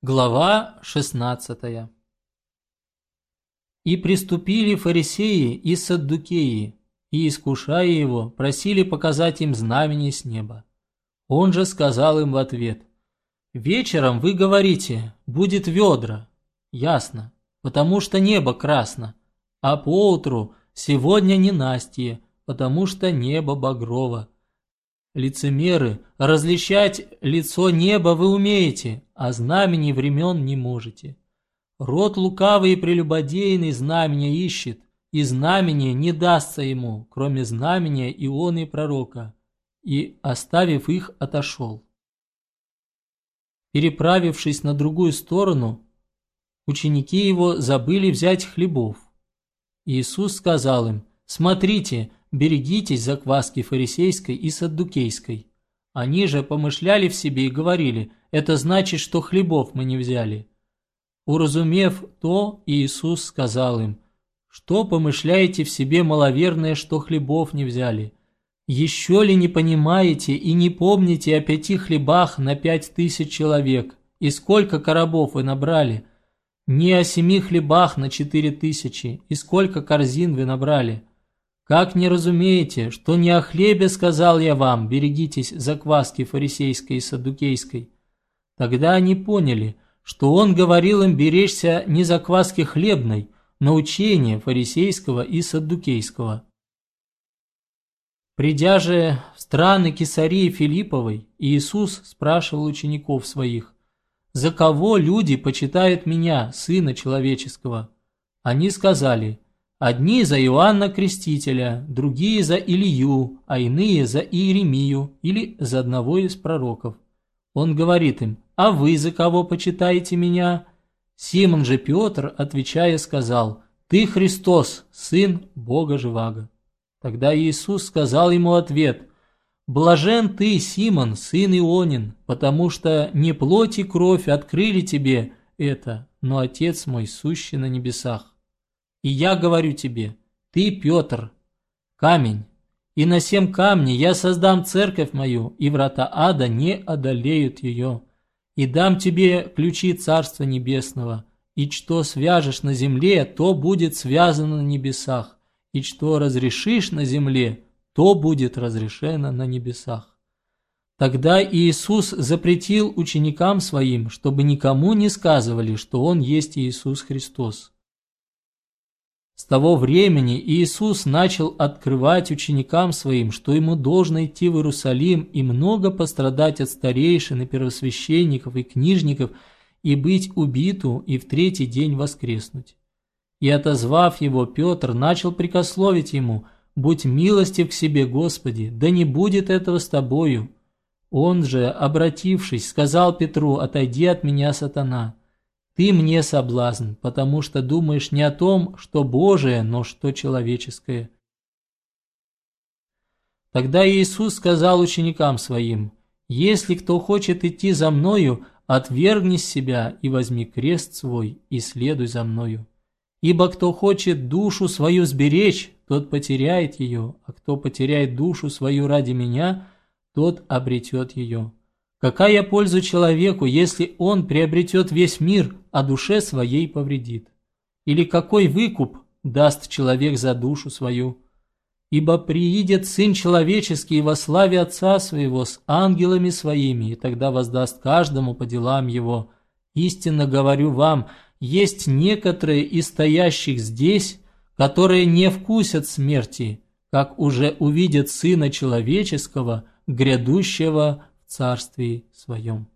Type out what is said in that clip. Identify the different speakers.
Speaker 1: Глава 16 И приступили фарисеи и саддукеи, и, искушая его, просили показать им знамение с неба. Он же сказал им в ответ, «Вечером вы говорите, будет ведра». Ясно, потому что небо красно, а поутру сегодня не Настя, потому что небо багрово. Лицемеры, различать лицо неба вы умеете, а знамени времен не можете. Род лукавый и прелюбодейный знамения ищет, и знамение не дастся ему, кроме знамения Ионы и пророка, и, оставив их, отошел. Переправившись на другую сторону, ученики его забыли взять хлебов. Иисус сказал им, «Смотрите, берегитесь закваски фарисейской и саддукейской». Они же помышляли в себе и говорили, «Это значит, что хлебов мы не взяли». Уразумев то, Иисус сказал им, «Что помышляете в себе маловерное, что хлебов не взяли? Еще ли не понимаете и не помните о пяти хлебах на пять тысяч человек, и сколько коробов вы набрали? Не о семи хлебах на четыре тысячи, и сколько корзин вы набрали?» Как не разумеете, что не о хлебе сказал я вам, берегитесь закваски фарисейской и саддукейской? Тогда они поняли, что он говорил им беречься не закваски хлебной, но учения фарисейского и саддукейского. Придя же в страны Кесарии Филипповой, Иисус спрашивал учеников своих, «За кого люди почитают меня, Сына Человеческого?» Они сказали, Одни за Иоанна Крестителя, другие за Илью, а иные за Иеремию или за одного из пророков. Он говорит им, «А вы за кого почитаете меня?» Симон же Петр, отвечая, сказал, «Ты Христос, Сын Бога Живаго». Тогда Иисус сказал ему ответ, «Блажен ты, Симон, сын Ионин, потому что не плоть и кровь открыли тебе это, но Отец мой сущий на небесах. И я говорю тебе, ты, Петр, камень, и на семь камней я создам церковь мою, и врата ада не одолеют ее. И дам тебе ключи Царства Небесного, и что свяжешь на земле, то будет связано на небесах, и что разрешишь на земле, то будет разрешено на небесах. Тогда Иисус запретил ученикам своим, чтобы никому не сказывали, что Он есть Иисус Христос. С того времени Иисус начал открывать ученикам своим, что ему должно идти в Иерусалим и много пострадать от старейшин и первосвященников и книжников и быть убиту и в третий день воскреснуть. И отозвав его, Петр начал прикословить ему, «Будь милостив к себе, Господи, да не будет этого с тобою». Он же, обратившись, сказал Петру, «Отойди от меня, сатана». Ты мне соблазн, потому что думаешь не о том, что Божие, но что человеческое. Тогда Иисус сказал ученикам своим, «Если кто хочет идти за Мною, отвергни себя и возьми крест свой и следуй за Мною. Ибо кто хочет душу свою сберечь, тот потеряет ее, а кто потеряет душу свою ради Меня, тот обретет ее». Какая польза человеку, если он приобретет весь мир, а душе своей повредит? Или какой выкуп даст человек за душу свою? Ибо приидет Сын Человеческий во славе Отца Своего с ангелами Своими, и тогда воздаст каждому по делам Его. Истинно говорю вам, есть некоторые из стоящих здесь, которые не вкусят смерти, как уже увидят Сына Человеческого, грядущего Царстве Своем.